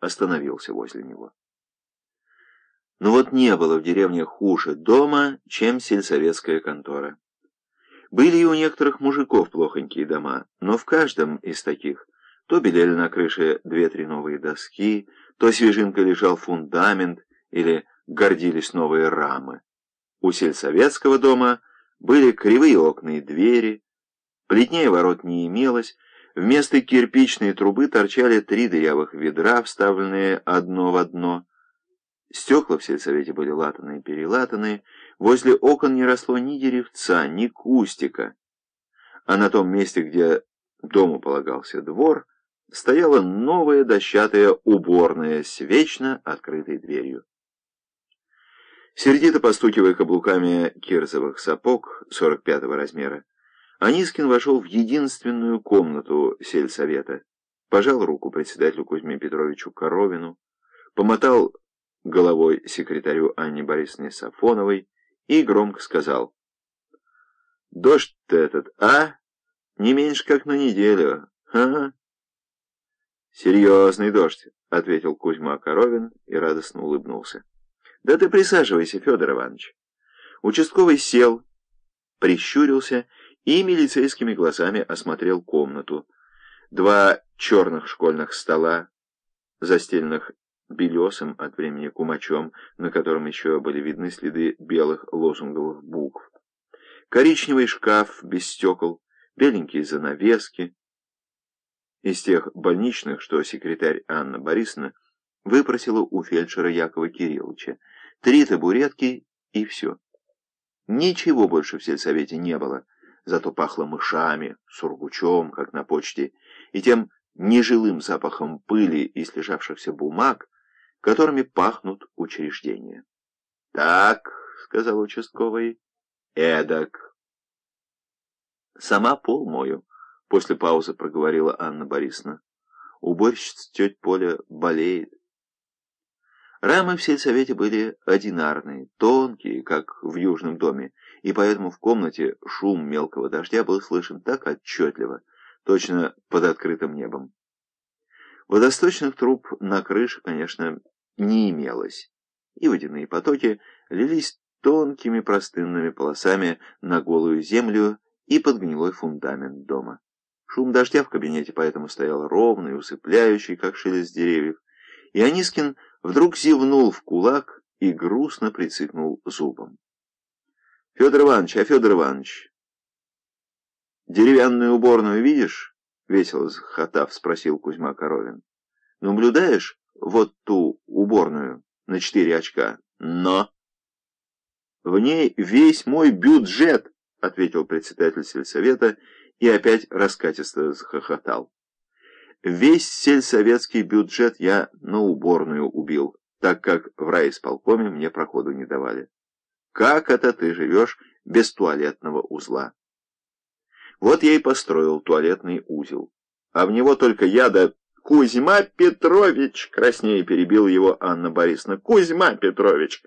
остановился возле него. Но вот не было в деревне хуже дома, чем сельсоветская контора. Были и у некоторых мужиков плохонькие дома, но в каждом из таких то белели на крыше две-три новые доски, то свежинка лежал фундамент или гордились новые рамы. У сельсоветского дома были кривые окна и двери, плетнее ворот не имелось, вместо кирпичной трубы торчали три дырявых ведра, вставленные одно в одно. Стекла в сельсовете были латанные-перелатанные, возле окон не росло ни деревца, ни кустика. А на том месте, где дому полагался двор, стояла новая дощатая уборная с вечно открытой дверью. Сердито постукивая каблуками кирзовых сапог 45-го размера, Анискин вошел в единственную комнату сельсовета, пожал руку председателю Кузьме Петровичу Коровину, помотал головой секретарю Анне Борисовне Сафоновой и громко сказал «Дождь-то этот, а? Не меньше как на неделю, ага». «Серьезный дождь», — ответил Кузьма Коровин и радостно улыбнулся. «Да ты присаживайся, Федор Иванович». Участковый сел, прищурился и милицейскими глазами осмотрел комнату. Два черных школьных стола, застеленных белесым от времени кумачом, на котором еще были видны следы белых лозунговых букв. Коричневый шкаф без стекол, беленькие занавески. Из тех больничных, что секретарь Анна Борисовна выпросила у фельдшера Якова Кирилловича. Три табуретки и все. Ничего больше в сельсовете не было, зато пахло мышами, сургучом, как на почте, и тем нежилым запахом пыли и слежавшихся бумаг, которыми пахнут учреждения. «Так», — сказал участковый, — «эдак». «Сама пол мою», — после паузы проговорила Анна Борисовна. «Уборщица тетя Поля болеет». Рамы в сельсовете были одинарные, тонкие, как в южном доме, и поэтому в комнате шум мелкого дождя был слышен так отчетливо, точно под открытым небом. Водосточных труб на крыше, конечно, не имелось, и водяные потоки лились тонкими простынными полосами на голую землю и под гнилой фундамент дома. Шум дождя в кабинете поэтому стоял ровный, усыпляющий, как шелест деревьев, и Анискин вдруг зевнул в кулак и грустно прицикнул зубом. «Федор Иванович, а Федор Иванович, деревянную уборную видишь?» — весело захотав, спросил Кузьма Коровин. «Наблюдаешь вот ту уборную на четыре очка? Но...» «В ней весь мой бюджет!» — ответил председатель сельсовета и опять раскатисто захохотал. Весь сельсоветский бюджет я на уборную убил, так как в райисполкоме мне проходу не давали. Как это ты живешь без туалетного узла? Вот я и построил туалетный узел. А в него только я да... Кузьма Петрович! Краснее перебил его Анна Борисовна. Кузьма Петрович!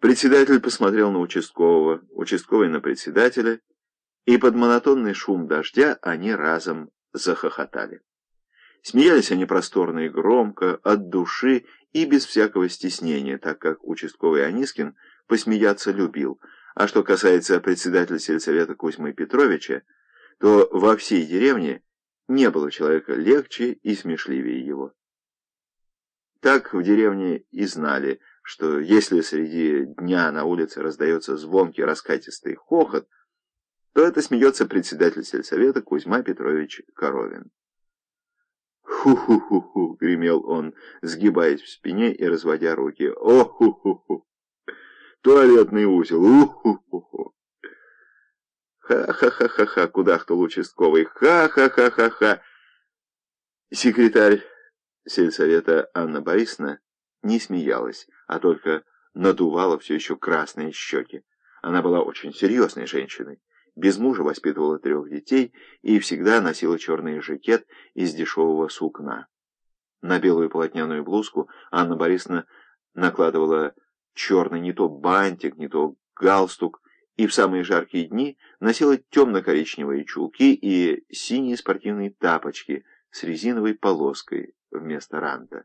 Председатель посмотрел на участкового, участковый на председателя, и под монотонный шум дождя они разом захохотали. Смеялись они просторно и громко, от души и без всякого стеснения, так как участковый Анискин посмеяться любил. А что касается председателя сельсовета Кузьмы Петровича, то во всей деревне не было человека легче и смешливее его. Так в деревне и знали, что если среди дня на улице раздается звонкий раскатистый хохот, то это смеется председатель сельсовета Кузьма Петрович Коровин. «Ху-ху-ху-ху!» — гремел он, сгибаясь в спине и разводя руки. «О-ху-ху-ху! Туалетный узел! У-ху-ху-ху!» «Ха-ха-ха-ха-ха!» — кудахтал участковый. «Ха-ха-ха-ха-ха!» Секретарь сельсовета Анна Борисовна не смеялась, а только надувала все еще красные щеки. Она была очень серьезной женщиной без мужа воспитывала трех детей и всегда носила черный жакет из дешевого сукна. На белую полотняную блузку Анна Борисовна накладывала черный не то бантик, не то галстук, и в самые жаркие дни носила темно-коричневые чулки и синие спортивные тапочки с резиновой полоской вместо ранта.